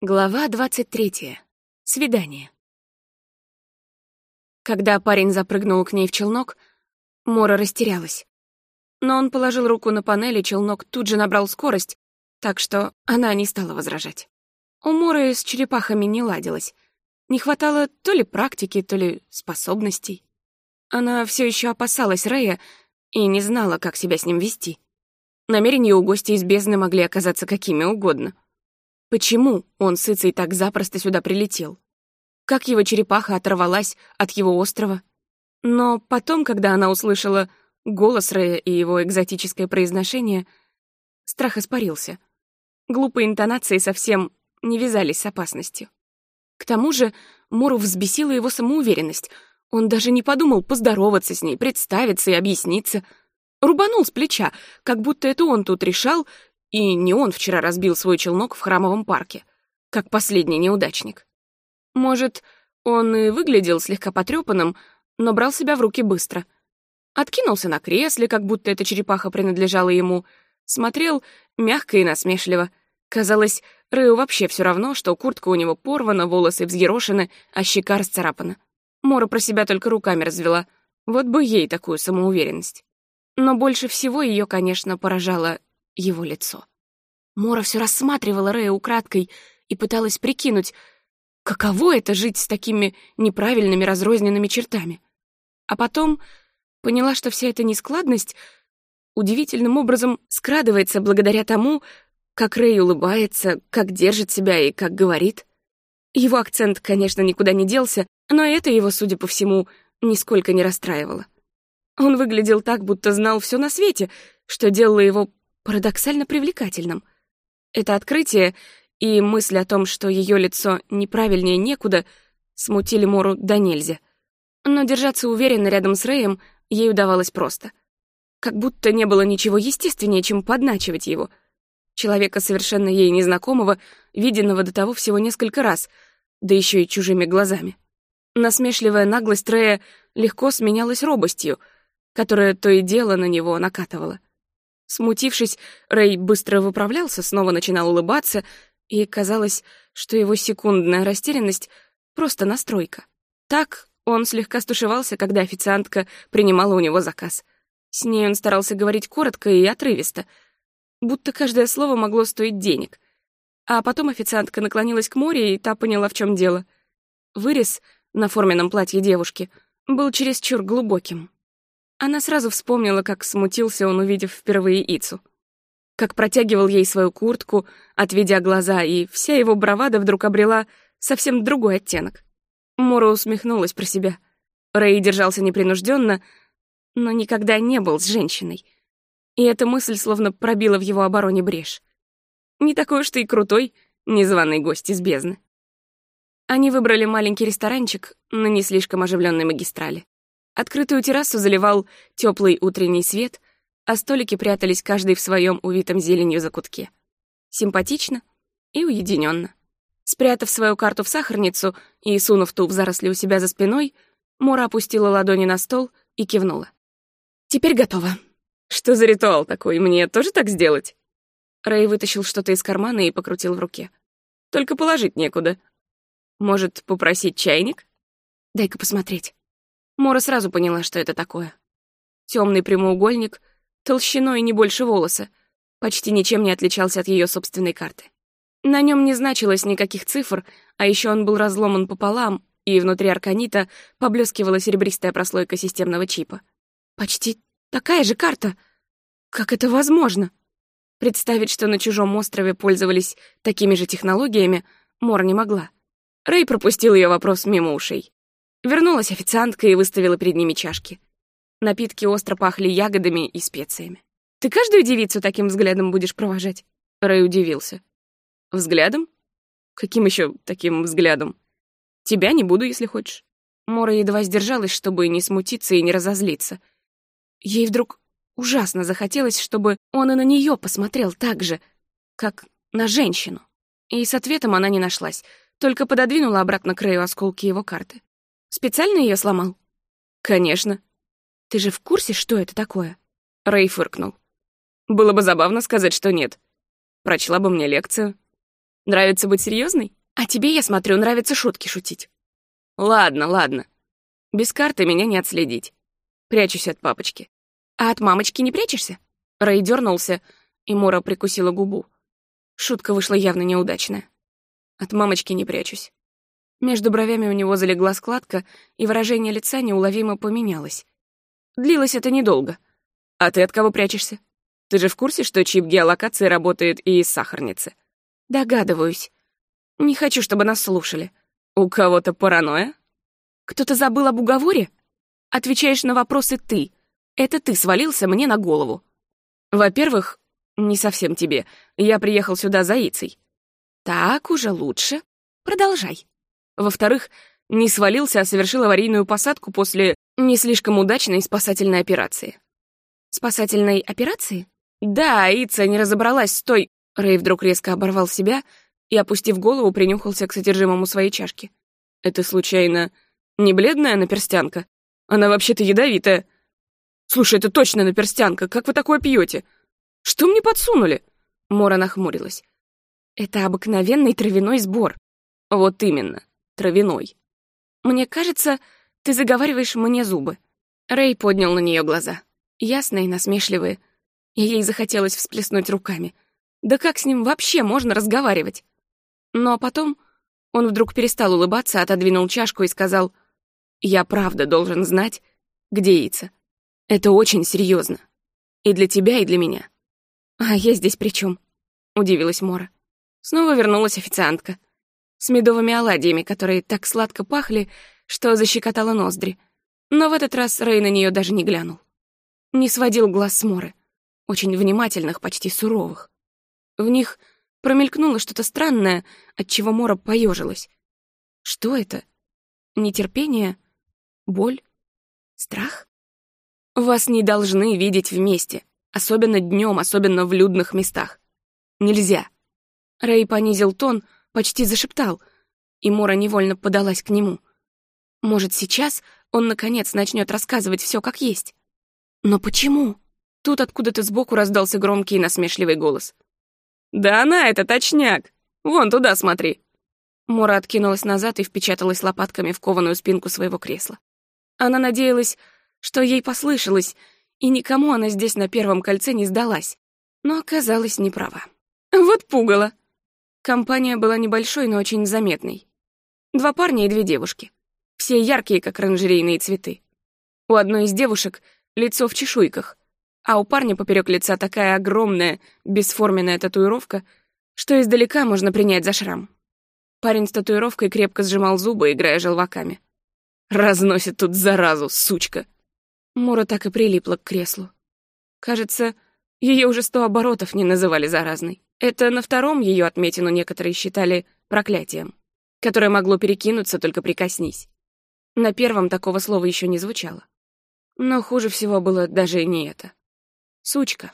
Глава 23. Свидание. Когда парень запрыгнул к ней в челнок, Мора растерялась. Но он положил руку на панель, и челнок тут же набрал скорость, так что она не стала возражать. У Моры с черепахами не ладилось. Не хватало то ли практики, то ли способностей. Она все еще опасалась Рэя и не знала, как себя с ним вести. Намерения у гостя из бездны могли оказаться какими угодно — Почему он с Ицей так запросто сюда прилетел? Как его черепаха оторвалась от его острова? Но потом, когда она услышала голос Рэя и его экзотическое произношение, страх испарился. Глупые интонации совсем не вязались с опасностью. К тому же Муру взбесила его самоуверенность. Он даже не подумал поздороваться с ней, представиться и объясниться. Рубанул с плеча, как будто это он тут решал, и не он вчера разбил свой челнок в храмовом парке, как последний неудачник. Может, он и выглядел слегка потрёпанным, но брал себя в руки быстро. Откинулся на кресле, как будто эта черепаха принадлежала ему, смотрел мягко и насмешливо. Казалось, Рэю вообще всё равно, что куртка у него порвана, волосы взъерошены, а щека расцарапана. Мора про себя только руками развела. Вот бы ей такую самоуверенность. Но больше всего её, конечно, поражало его лицо. Мора все рассматривала Рэя украдкой и пыталась прикинуть, каково это жить с такими неправильными разрозненными чертами. А потом поняла, что вся эта нескладность удивительным образом скрадывается благодаря тому, как Рэй улыбается, как держит себя и как говорит. Его акцент, конечно, никуда не делся, но это его, судя по всему, нисколько не расстраивало. Он выглядел так, будто знал все на свете, что делало его парадоксально привлекательным. Это открытие и мысль о том, что ее лицо неправильнее некуда, смутили Мору до нельзя. Но держаться уверенно рядом с Рэем ей удавалось просто. Как будто не было ничего естественнее, чем подначивать его. Человека совершенно ей незнакомого, виденного до того всего несколько раз, да еще и чужими глазами. Насмешливая наглость Рэя легко сменялась робостью, которая то и дело на него накатывала. Смутившись, Рэй быстро выправлялся, снова начинал улыбаться, и казалось, что его секундная растерянность — просто настройка. Так он слегка стушевался, когда официантка принимала у него заказ. С ней он старался говорить коротко и отрывисто, будто каждое слово могло стоить денег. А потом официантка наклонилась к Море, и та поняла, в чем дело. Вырез на форменном платье девушки был чересчур глубоким. Она сразу вспомнила, как смутился он, увидев впервые Ицу. Как протягивал ей свою куртку, отведя глаза, и вся его бравада вдруг обрела совсем другой оттенок. Мора усмехнулась про себя. Рэй держался непринужденно, но никогда не был с женщиной. И эта мысль словно пробила в его обороне брешь. Не такой уж ты и крутой, незваный гость из бездны. Они выбрали маленький ресторанчик на не слишком оживленной магистрали. Открытую террасу заливал теплый утренний свет, а столики прятались каждый в своем увитом зеленью закутке. Симпатично и уединенно. Спрятав свою карту в сахарницу и сунув ту в заросли у себя за спиной, Мора опустила ладони на стол и кивнула. «Теперь готово. Что за ритуал такой? Мне тоже так сделать?» Рэй вытащил что-то из кармана и покрутил в руке. «Только положить некуда. Может, попросить чайник? Дай-ка посмотреть». Мора сразу поняла, что это такое. Темный прямоугольник, толщиной не больше волоса, почти ничем не отличался от ее собственной карты. На нем не значилось никаких цифр, а еще он был разломан пополам, и внутри арканита поблескивала серебристая прослойка системного чипа. Почти такая же карта. Как это возможно? Представить, что на чужом острове пользовались такими же технологиями, Мора не могла. Рэй пропустил ее вопрос мимо ушей. Вернулась официантка и выставила перед ними чашки. Напитки остро пахли ягодами и специями. «Ты каждую девицу таким взглядом будешь провожать?» Рэй удивился. «Взглядом? Каким еще таким взглядом? Тебя не буду, если хочешь». Мора едва сдержалась, чтобы не смутиться и не разозлиться. Ей вдруг ужасно захотелось, чтобы он и на нее посмотрел так же, как на женщину. И с ответом она не нашлась, только пододвинула обратно к Рэю осколки его карты. Специально ее сломал? Конечно. Ты же в курсе, что это такое? Рэй фыркнул. Было бы забавно сказать, что нет. Прочла бы мне лекцию. Нравится быть серьезной? А тебе, я смотрю, нравится шутки шутить. Ладно, ладно. Без карты меня не отследить. Прячусь от папочки. А от мамочки не прячешься? Рэй дернулся, и Мора прикусила губу. Шутка вышла явно неудачная. От мамочки не прячусь. Между бровями у него залегла складка, и выражение лица неуловимо поменялось. Длилось это недолго. А ты от кого прячешься? Ты же в курсе, что чип геолокации работает и из сахарницы? Догадываюсь. Не хочу, чтобы нас слушали. У кого-то паранойя? Кто-то забыл об уговоре? Отвечаешь на вопросы ты. Это ты свалился мне на голову. Во-первых, не совсем тебе. Я приехал сюда за Ицей. Так уже лучше. Продолжай. Во-вторых, не свалился, а совершил аварийную посадку после не слишком удачной спасательной операции. Спасательной операции? Да, Ица не разобралась с той... Рэй вдруг резко оборвал себя и, опустив голову, принюхался к содержимому своей чашки. Это, случайно, не бледная наперстянка? Она вообще-то ядовитая. Слушай, это точно наперстянка. Как вы такое пьете? Что мне подсунули? Мора нахмурилась. Это обыкновенный травяной сбор. Вот именно травяной. Мне кажется, ты заговариваешь мне зубы. Рэй поднял на нее глаза. Ясные, насмешливые. И ей захотелось всплеснуть руками. Да как с ним вообще можно разговаривать? Но потом он вдруг перестал улыбаться, отодвинул чашку и сказал, «Я правда должен знать, где яйца. Это очень серьезно. И для тебя, и для меня». «А я здесь при чем? удивилась Мора. Снова вернулась официантка с медовыми оладьями, которые так сладко пахли, что защекотало ноздри. Но в этот раз Рэй на нее даже не глянул. Не сводил глаз с Моры, очень внимательных, почти суровых. В них промелькнуло что-то странное, от чего Мора поежилась. Что это? Нетерпение? Боль? Страх? Вас не должны видеть вместе, особенно днем, особенно в людных местах. Нельзя. Рэй понизил тон, почти зашептал, и Мора невольно подалась к нему. Может, сейчас он, наконец, начнет рассказывать все как есть. Но почему? Тут откуда-то сбоку раздался громкий и насмешливый голос. «Да она это точняк! Вон туда смотри!» Мора откинулась назад и впечаталась лопатками в кованую спинку своего кресла. Она надеялась, что ей послышалось, и никому она здесь на первом кольце не сдалась, но оказалась неправа. «Вот пугало!» Компания была небольшой, но очень заметной. Два парня и две девушки. Все яркие, как оранжерейные цветы. У одной из девушек лицо в чешуйках, а у парня поперек лица такая огромная, бесформенная татуировка, что издалека можно принять за шрам. Парень с татуировкой крепко сжимал зубы, играя желваками. «Разносит тут заразу, сучка!» Мора так и прилипла к креслу. Кажется, ее уже сто оборотов не называли заразной. Это на втором ее отметину некоторые считали проклятием, которое могло перекинуться, только прикоснись. На первом такого слова еще не звучало. Но хуже всего было даже не это. Сучка.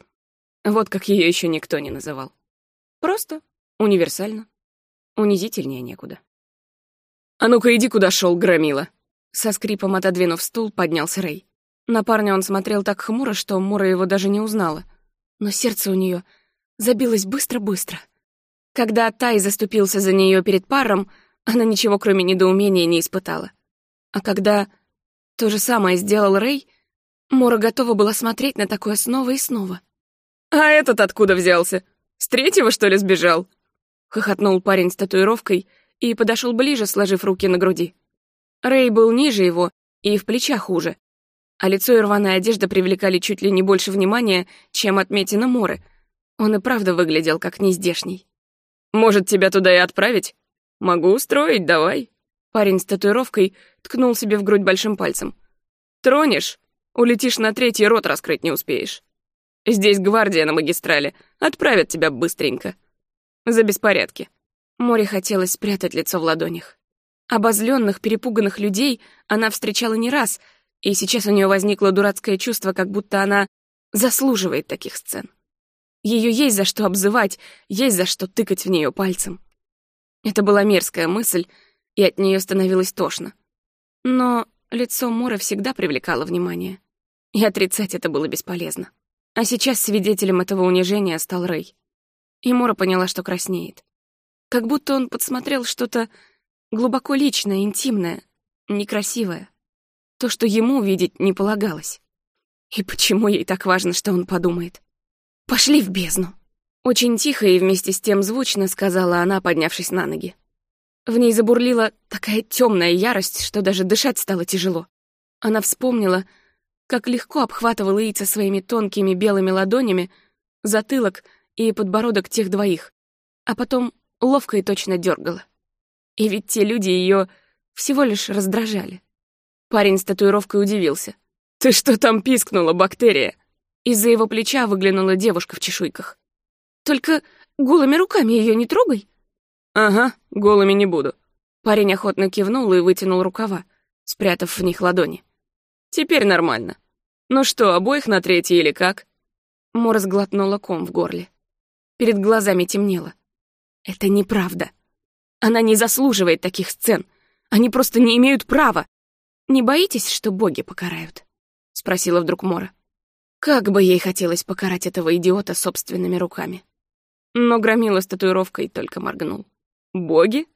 Вот как ее еще никто не называл. Просто, универсально. Унизительнее некуда. «А ну-ка иди, куда шел, громила!» Со скрипом отодвинув стул, поднялся Рэй. На парня он смотрел так хмуро, что Мура его даже не узнала. Но сердце у нее забилась быстро-быстро. Когда Тай заступился за нее перед паром, она ничего кроме недоумения не испытала. А когда то же самое сделал Рэй, Мора готова была смотреть на такое снова и снова. «А этот откуда взялся? С третьего, что ли, сбежал?» Хохотнул парень с татуировкой и подошел ближе, сложив руки на груди. Рэй был ниже его и в плечах хуже, а лицо и рваная одежда привлекали чуть ли не больше внимания, чем отметина Моры — он и правда выглядел как нездешний. «Может, тебя туда и отправить? Могу устроить, давай». Парень с татуировкой ткнул себе в грудь большим пальцем. «Тронешь? Улетишь на третий рот, раскрыть не успеешь. Здесь гвардия на магистрале, отправят тебя быстренько. За беспорядки». Море хотелось спрятать лицо в ладонях. Обозленных, перепуганных людей она встречала не раз, и сейчас у нее возникло дурацкое чувство, как будто она заслуживает таких сцен. Ее есть за что обзывать, есть за что тыкать в нее пальцем. Это была мерзкая мысль, и от нее становилось тошно. Но лицо Мора всегда привлекало внимание, и отрицать это было бесполезно. А сейчас свидетелем этого унижения стал Рэй. И Мора поняла, что краснеет. Как будто он подсмотрел что-то глубоко личное, интимное, некрасивое. То, что ему видеть не полагалось. И почему ей так важно, что он подумает? «Пошли в бездну!» Очень тихо и вместе с тем звучно сказала она, поднявшись на ноги. В ней забурлила такая темная ярость, что даже дышать стало тяжело. Она вспомнила, как легко обхватывала яйца своими тонкими белыми ладонями, затылок и подбородок тех двоих, а потом ловко и точно дергала. И ведь те люди ее всего лишь раздражали. Парень с татуировкой удивился. «Ты что там пискнула, бактерия?» Из-за его плеча выглянула девушка в чешуйках. «Только голыми руками ее не трогай». «Ага, голыми не буду». Парень охотно кивнул и вытянул рукава, спрятав в них ладони. «Теперь нормально. Ну что, обоих на третий или как?» Мора сглотнула ком в горле. Перед глазами темнело. «Это неправда. Она не заслуживает таких сцен. Они просто не имеют права. Не боитесь, что боги покарают?» — спросила вдруг Мора. Как бы ей хотелось покарать этого идиота собственными руками. Но громила с татуировкой только моргнул. «Боги?»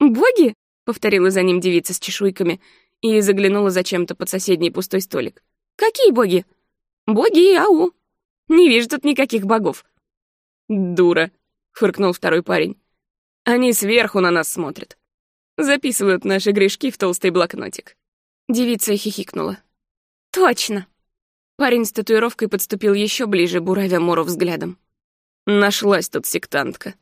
«Боги?» — повторила за ним девица с чешуйками и заглянула зачем-то под соседний пустой столик. «Какие боги?» «Боги и ау. Не вижу тут никаких богов». «Дура», — фыркнул второй парень. «Они сверху на нас смотрят. Записывают наши грешки в толстый блокнотик». Девица хихикнула. «Точно!» Парень с татуировкой подступил еще ближе, буравя Мору взглядом. Нашлась тут сектантка.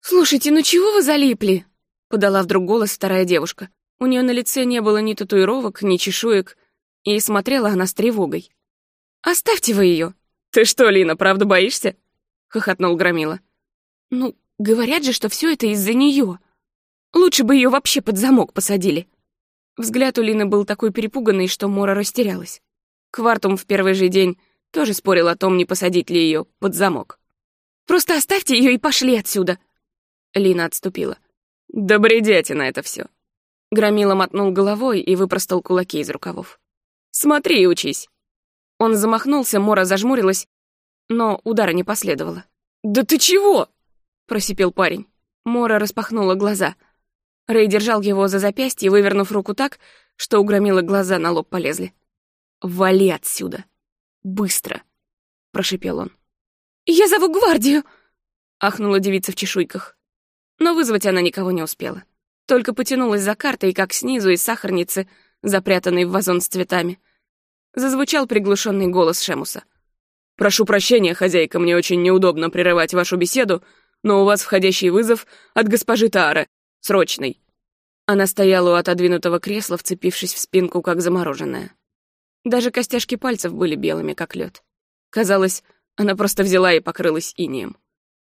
«Слушайте, ну чего вы залипли?» — подала вдруг голос вторая девушка. У нее на лице не было ни татуировок, ни чешуек, и смотрела она с тревогой. «Оставьте вы ее. «Ты что, Лина, правда боишься?» — хохотнул Громила. «Ну, говорят же, что все это из-за нее. Лучше бы ее вообще под замок посадили». Взгляд у Лины был такой перепуганный, что Мора растерялась. Квартум в первый же день тоже спорил о том, не посадить ли ее под замок. «Просто оставьте ее и пошли отсюда!» Лина отступила. «Да бредятина это все. Громила мотнул головой и выпростал кулаки из рукавов. «Смотри и учись!» Он замахнулся, Мора зажмурилась, но удара не последовало. «Да ты чего?» — просипел парень. Мора распахнула глаза. Рэй держал его за запястье, вывернув руку так, что у Громилы глаза на лоб полезли. «Вали отсюда! Быстро!» — прошипел он. «Я зову гвардию!» — ахнула девица в чешуйках. Но вызвать она никого не успела. Только потянулась за картой, как снизу из сахарницы, запрятанной в вазон с цветами. Зазвучал приглушенный голос Шемуса. «Прошу прощения, хозяйка, мне очень неудобно прерывать вашу беседу, но у вас входящий вызов от госпожи Таары. Срочный». Она стояла у отодвинутого кресла, вцепившись в спинку, как замороженная. Даже костяшки пальцев были белыми, как лед. Казалось, она просто взяла и покрылась инием.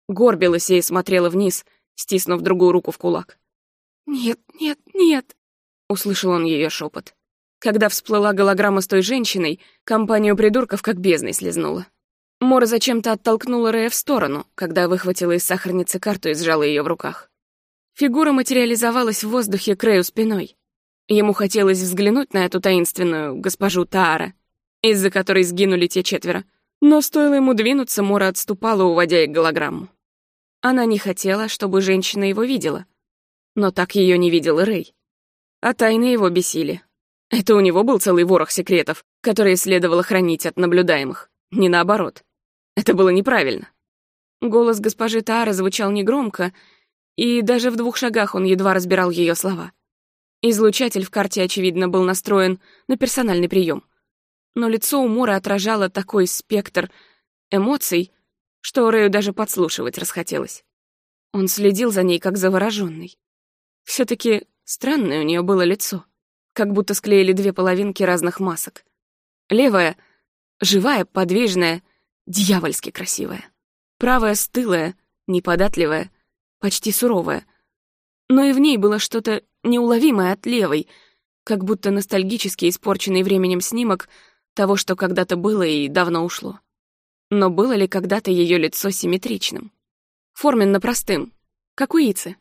Горбилась и смотрела вниз, стиснув другую руку в кулак. «Нет, нет, нет!» — услышал он ее шепот. Когда всплыла голограмма с той женщиной, компанию придурков как бездной слезнула. Мора зачем-то оттолкнула Рэя в сторону, когда выхватила из сахарницы карту и сжала ее в руках. Фигура материализовалась в воздухе к Рэю спиной. Ему хотелось взглянуть на эту таинственную госпожу Таара, из-за которой сгинули те четверо, но стоило ему двинуться, Мора отступала, уводя их голограмму. Она не хотела, чтобы женщина его видела. Но так ее не видел и Рэй. А тайны его бесили. Это у него был целый ворох секретов, которые следовало хранить от наблюдаемых. Не наоборот. Это было неправильно. Голос госпожи Таары звучал негромко, и даже в двух шагах он едва разбирал ее слова. Излучатель в карте, очевидно, был настроен на персональный прием но лицо у Мора отражало такой спектр эмоций, что Рэю даже подслушивать расхотелось. Он следил за ней, как заворожённый. все таки странное у нее было лицо, как будто склеили две половинки разных масок. Левая — живая, подвижная, дьявольски красивая. Правая — стылая, неподатливая, почти суровая. Но и в ней было что-то неуловимое от левой, как будто ностальгически испорченный временем снимок — того, что когда-то было и давно ушло. Но было ли когда-то ее лицо симметричным? Форменно простым, как у Ицы.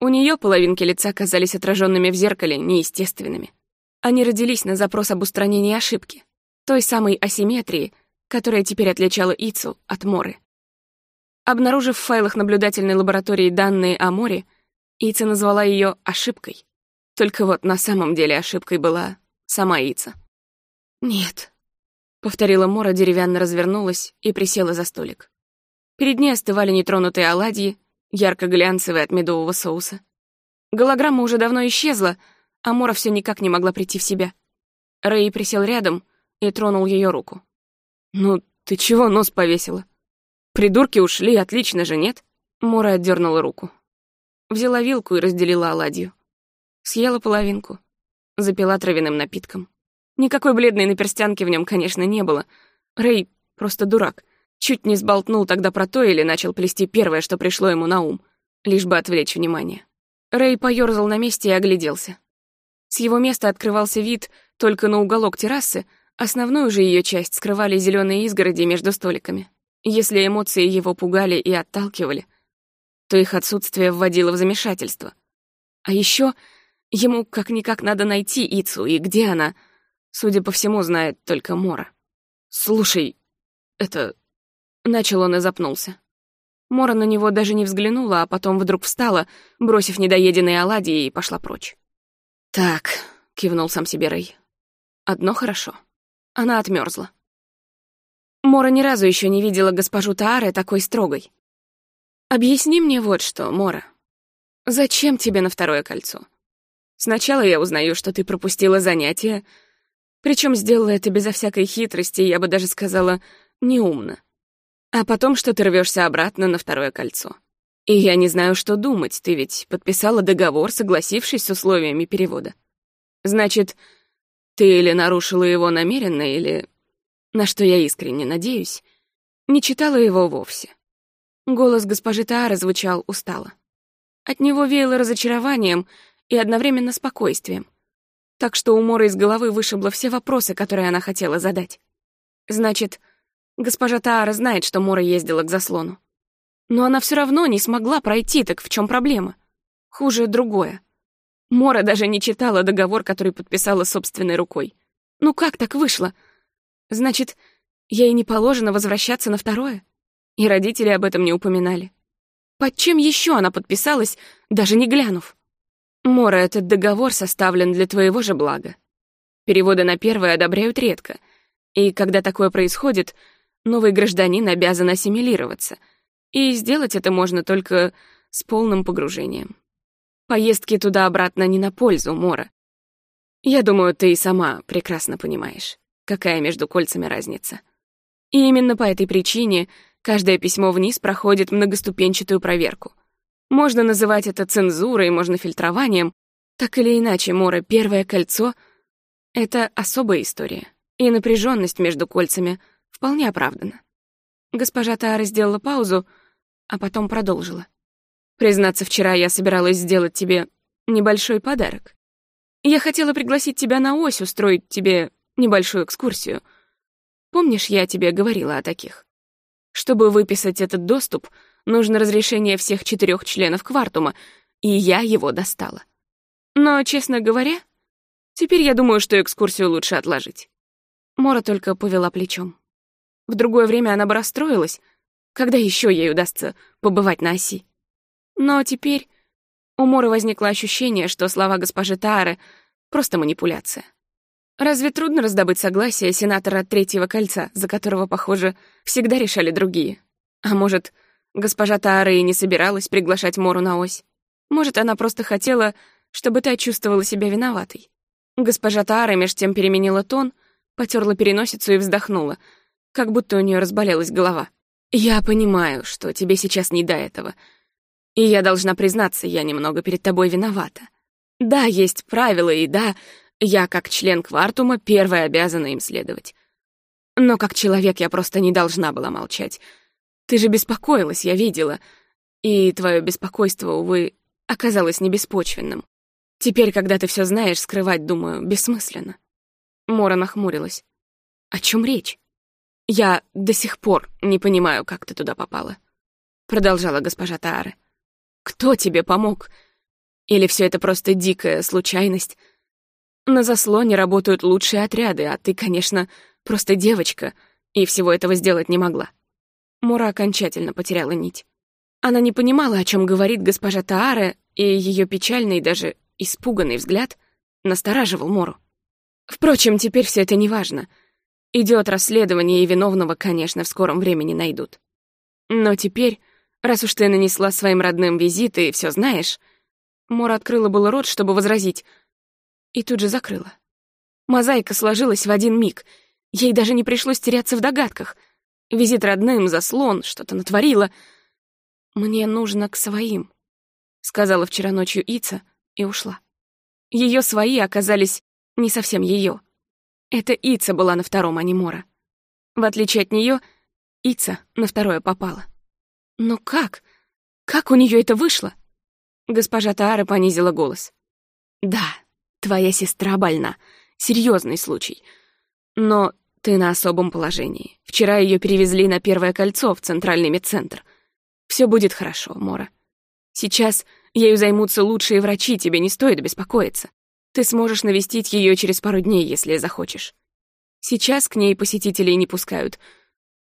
У нее половинки лица казались отраженными в зеркале неестественными. Они родились на запрос об устранении ошибки, той самой асимметрии, которая теперь отличала Ицу от Моры. Обнаружив в файлах наблюдательной лаборатории данные о море, Ица назвала ее ошибкой. Только вот на самом деле ошибкой была сама Ица. «Нет», — повторила Мора, деревянно развернулась и присела за столик. Перед ней остывали нетронутые оладьи, ярко-глянцевые от медового соуса. Голограмма уже давно исчезла, а Мора все никак не могла прийти в себя. Рэй присел рядом и тронул ее руку. «Ну, ты чего нос повесила? Придурки ушли, отлично же, нет?» Мора отдернула руку. Взяла вилку и разделила оладью. Съела половинку. Запила травяным напитком. Никакой бледной наперстянки в нем, конечно, не было. Рэй просто дурак. Чуть не сболтнул тогда про то или начал плести первое, что пришло ему на ум, лишь бы отвлечь внимание. Рэй поёрзал на месте и огляделся. С его места открывался вид только на уголок террасы, основную же ее часть скрывали зеленые изгороди между столиками. Если эмоции его пугали и отталкивали, то их отсутствие вводило в замешательство. А еще ему как-никак надо найти Ицу, и где она, судя по всему, знает только Мора. «Слушай, это...» Начал он и запнулся. Мора на него даже не взглянула, а потом вдруг встала, бросив недоеденные оладьи, и пошла прочь. «Так», — кивнул сам себе Рэй. «Одно хорошо. Она отмерзла. Мора ни разу еще не видела госпожу Тааре такой строгой. «Объясни мне вот что, Мора. Зачем тебе на второе кольцо? Сначала я узнаю, что ты пропустила занятия, причем сделала это безо всякой хитрости, я бы даже сказала, неумно. А потом, что ты рвешься обратно на второе кольцо. И я не знаю, что думать, ты ведь подписала договор, согласившись с условиями перевода. Значит, ты или нарушила его намеренно, или, на что я искренне надеюсь, не читала его вовсе. Голос госпожи Таары звучал устало. От него веяло разочарованием и одновременно спокойствием. Так что у Моры из головы вышибло все вопросы, которые она хотела задать. Значит, госпожа Таара знает, что Мора ездила к заслону. Но она все равно не смогла пройти, так в чем проблема? Хуже другое. Мора даже не читала договор, который подписала собственной рукой. Ну как так вышло? Значит, ей не положено возвращаться на второе? И родители об этом не упоминали. Под чем еще она подписалась, даже не глянув? Мора, этот договор составлен для твоего же блага. Переводы на первое одобряют редко, и когда такое происходит, новый гражданин обязан ассимилироваться, и сделать это можно только с полным погружением. Поездки туда-обратно не на пользу, Мора. Я думаю, ты и сама прекрасно понимаешь, какая между кольцами разница. И именно по этой причине Каждое письмо вниз проходит многоступенчатую проверку. Можно называть это цензурой, можно фильтрованием. Так или иначе, Мора, первое кольцо — это особая история. И напряженность между кольцами вполне оправдана. Госпожа Таара сделала паузу, а потом продолжила. «Признаться, вчера я собиралась сделать тебе небольшой подарок. Я хотела пригласить тебя на ось, устроить тебе небольшую экскурсию. Помнишь, я тебе говорила о таких?» Чтобы выписать этот доступ, нужно разрешение всех четырех членов квартума, и я его достала. Но, честно говоря, теперь я думаю, что экскурсию лучше отложить. Мора только повела плечом. В другое время она бы расстроилась, когда еще ей удастся побывать на оси. Но теперь у Моры возникло ощущение, что слова госпожи Таары — просто манипуляция. Разве трудно раздобыть согласие сенатора Третьего кольца, за которого, похоже, всегда решали другие? А может, госпожа Таара и не собиралась приглашать Мору на ось? Может, она просто хотела, чтобы та чувствовала себя виноватой? Госпожа Таара меж тем переменила тон, потерла переносицу и вздохнула, как будто у нее разболелась голова. «Я понимаю, что тебе сейчас не до этого. И я должна признаться, я немного перед тобой виновата. Да, есть правила, и да, я, как член Квартума, первая обязана им следовать. Но как человек я просто не должна была молчать. Ты же беспокоилась, я видела. И твое беспокойство, увы, оказалось не беспочвенным. Теперь, когда ты все знаешь, скрывать, думаю, бессмысленно. Мора нахмурилась. О чем речь? Я до сих пор не понимаю, как ты туда попала. Продолжала госпожа Таары. Кто тебе помог? Или все это просто дикая случайность? На заслоне работают лучшие отряды, а ты, конечно, просто девочка, и всего этого сделать не могла. Мура окончательно потеряла нить. Она не понимала, о чем говорит госпожа Таара, и ее печальный, даже испуганный взгляд настораживал Мору. Впрочем, теперь все это неважно. Идет расследование, и виновного, конечно, в скором времени найдут. Но теперь, раз уж ты нанесла своим родным визиты и все знаешь, Мора открыла было рот, чтобы возразить, и тут же закрыла. Мозаика сложилась в один миг. Ей даже не пришлось теряться в догадках. Визит родным, заслон, что-то натворила. «Мне нужно к своим», — сказала вчера ночью Ица и ушла. Ее свои оказались не совсем ее. Это Ица была на втором, а не Мора. В отличие от нее, Ица на второе попала. Но как? Как у нее это вышло? Госпожа Таара понизила голос. «Да, твоя сестра больна. Серьезный случай. Но ты на особом положении. Вчера ее перевезли на Первое кольцо в Центральный медцентр. Все будет хорошо, Мора. Сейчас ею займутся лучшие врачи, тебе не стоит беспокоиться. Ты сможешь навестить ее через пару дней, если захочешь. Сейчас к ней посетителей не пускают.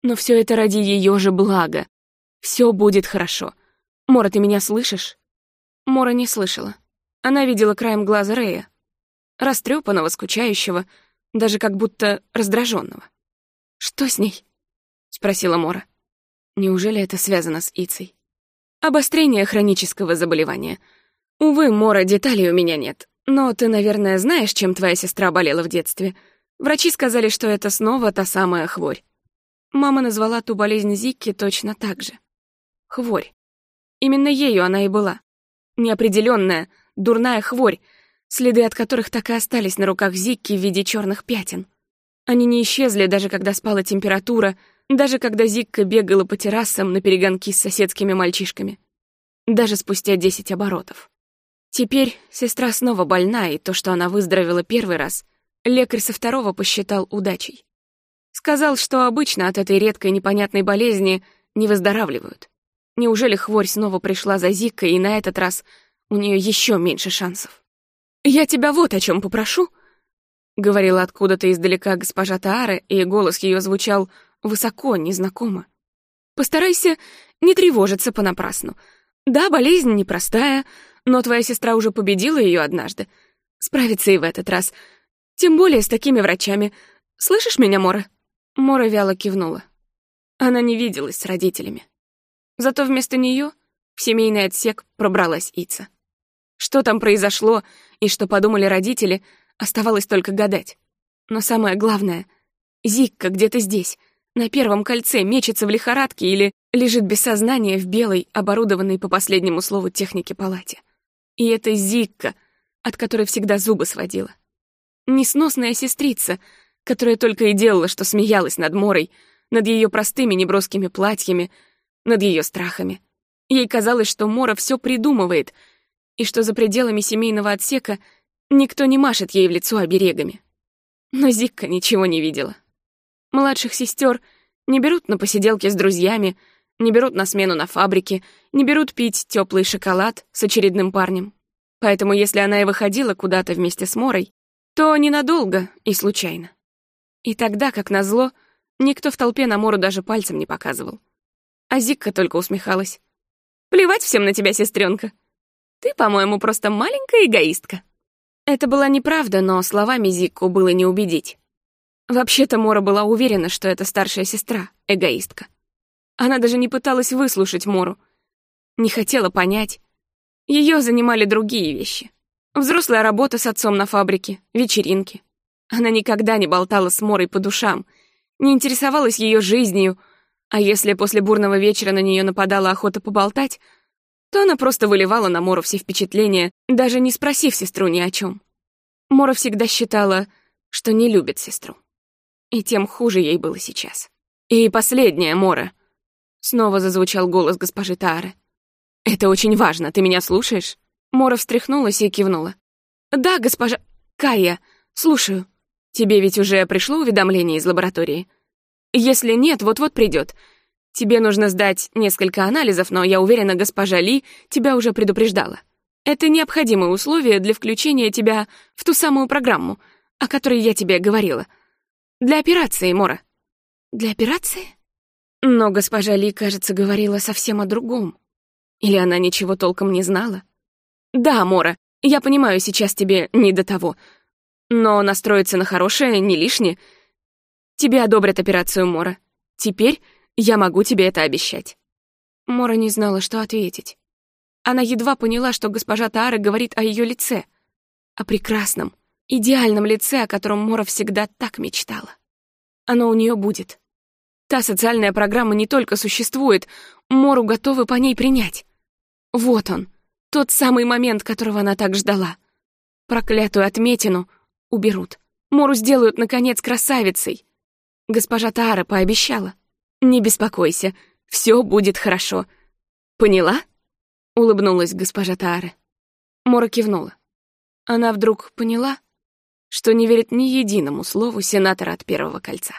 Но все это ради ее же блага. Все будет хорошо. Мора, ты меня слышишь? Мора не слышала. Она видела краем глаза Рея, растрепанного, скучающего, даже как будто раздраженного. «Что с ней?» — спросила Мора. «Неужели это связано с Ицей?» «Обострение хронического заболевания. Увы, Мора, деталей у меня нет. Но ты, наверное, знаешь, чем твоя сестра болела в детстве. Врачи сказали, что это снова та самая хворь. Мама назвала ту болезнь Зикки точно так же. Хворь. Именно ею она и была неопределенная, дурная хворь, следы от которых так и остались на руках Зикки в виде черных пятен. Они не исчезли, даже когда спала температура, даже когда Зикка бегала по террасам на перегонки с соседскими мальчишками. Даже спустя десять оборотов. Теперь сестра снова больна, и то, что она выздоровела первый раз, лекарь со второго посчитал удачей. Сказал, что обычно от этой редкой непонятной болезни не выздоравливают. Неужели хворь снова пришла за Зикой, и на этот раз у нее еще меньше шансов? «Я тебя вот о чем попрошу», — говорила откуда-то издалека госпожа Таара, и голос ее звучал высоко, незнакомо. «Постарайся не тревожиться понапрасну. Да, болезнь непростая, но твоя сестра уже победила ее однажды. Справится и в этот раз. Тем более с такими врачами. Слышишь меня, Мора?» Мора вяло кивнула. Она не виделась с родителями. Зато вместо нее в семейный отсек пробралась Ица. Что там произошло и что подумали родители, оставалось только гадать. Но самое главное, Зикка где-то здесь, на первом кольце, мечется в лихорадке или лежит без сознания в белой, оборудованной по последнему слову технике палате. И это Зикка, от которой всегда зубы сводила. Несносная сестрица, которая только и делала, что смеялась над Морой, над ее простыми неброскими платьями, над ее страхами. Ей казалось, что Мора все придумывает, и что за пределами семейного отсека никто не машет ей в лицо оберегами. Но Зикка ничего не видела. Младших сестер не берут на посиделки с друзьями, не берут на смену на фабрике, не берут пить теплый шоколад с очередным парнем. Поэтому если она и выходила куда-то вместе с Морой, то ненадолго и случайно. И тогда, как назло, никто в толпе на Мору даже пальцем не показывал. А Зикка только усмехалась. «Плевать всем на тебя, сестренка. Ты, по-моему, просто маленькая эгоистка». Это была неправда, но словами Зикку было не убедить. Вообще-то Мора была уверена, что это старшая сестра, эгоистка. Она даже не пыталась выслушать Мору. Не хотела понять. Ее занимали другие вещи. Взрослая работа с отцом на фабрике, вечеринки. Она никогда не болтала с Морой по душам, не интересовалась ее жизнью, а если после бурного вечера на нее нападала охота поболтать, то она просто выливала на Мору все впечатления, даже не спросив сестру ни о чем. Мора всегда считала, что не любит сестру. И тем хуже ей было сейчас. «И последняя, Мора», — снова зазвучал голос госпожи Таары. «Это очень важно, ты меня слушаешь?» Мора встряхнулась и кивнула. «Да, госпожа... Кая, слушаю. Тебе ведь уже пришло уведомление из лаборатории?» Если нет, вот-вот придет. Тебе нужно сдать несколько анализов, но я уверена, госпожа Ли тебя уже предупреждала. Это необходимое условие для включения тебя в ту самую программу, о которой я тебе говорила. Для операции, Мора. Для операции? Но госпожа Ли, кажется, говорила совсем о другом. Или она ничего толком не знала? Да, Мора, я понимаю, сейчас тебе не до того. Но настроиться на хорошее не лишнее. Тебе одобрят операцию, Мора. Теперь я могу тебе это обещать. Мора не знала, что ответить. Она едва поняла, что госпожа Таара говорит о ее лице, о прекрасном, идеальном лице, о котором Мора всегда так мечтала. Оно у нее будет. Та социальная программа не только существует, Мору готовы по ней принять. Вот он, тот самый момент, которого она так ждала. Проклятую отметину уберут. Мору сделают, наконец, красавицей. Госпожа Таара пообещала. «Не беспокойся, все будет хорошо. Поняла?» — улыбнулась госпожа Таара. Мора кивнула. Она вдруг поняла, что не верит ни единому слову сенатора от Первого кольца.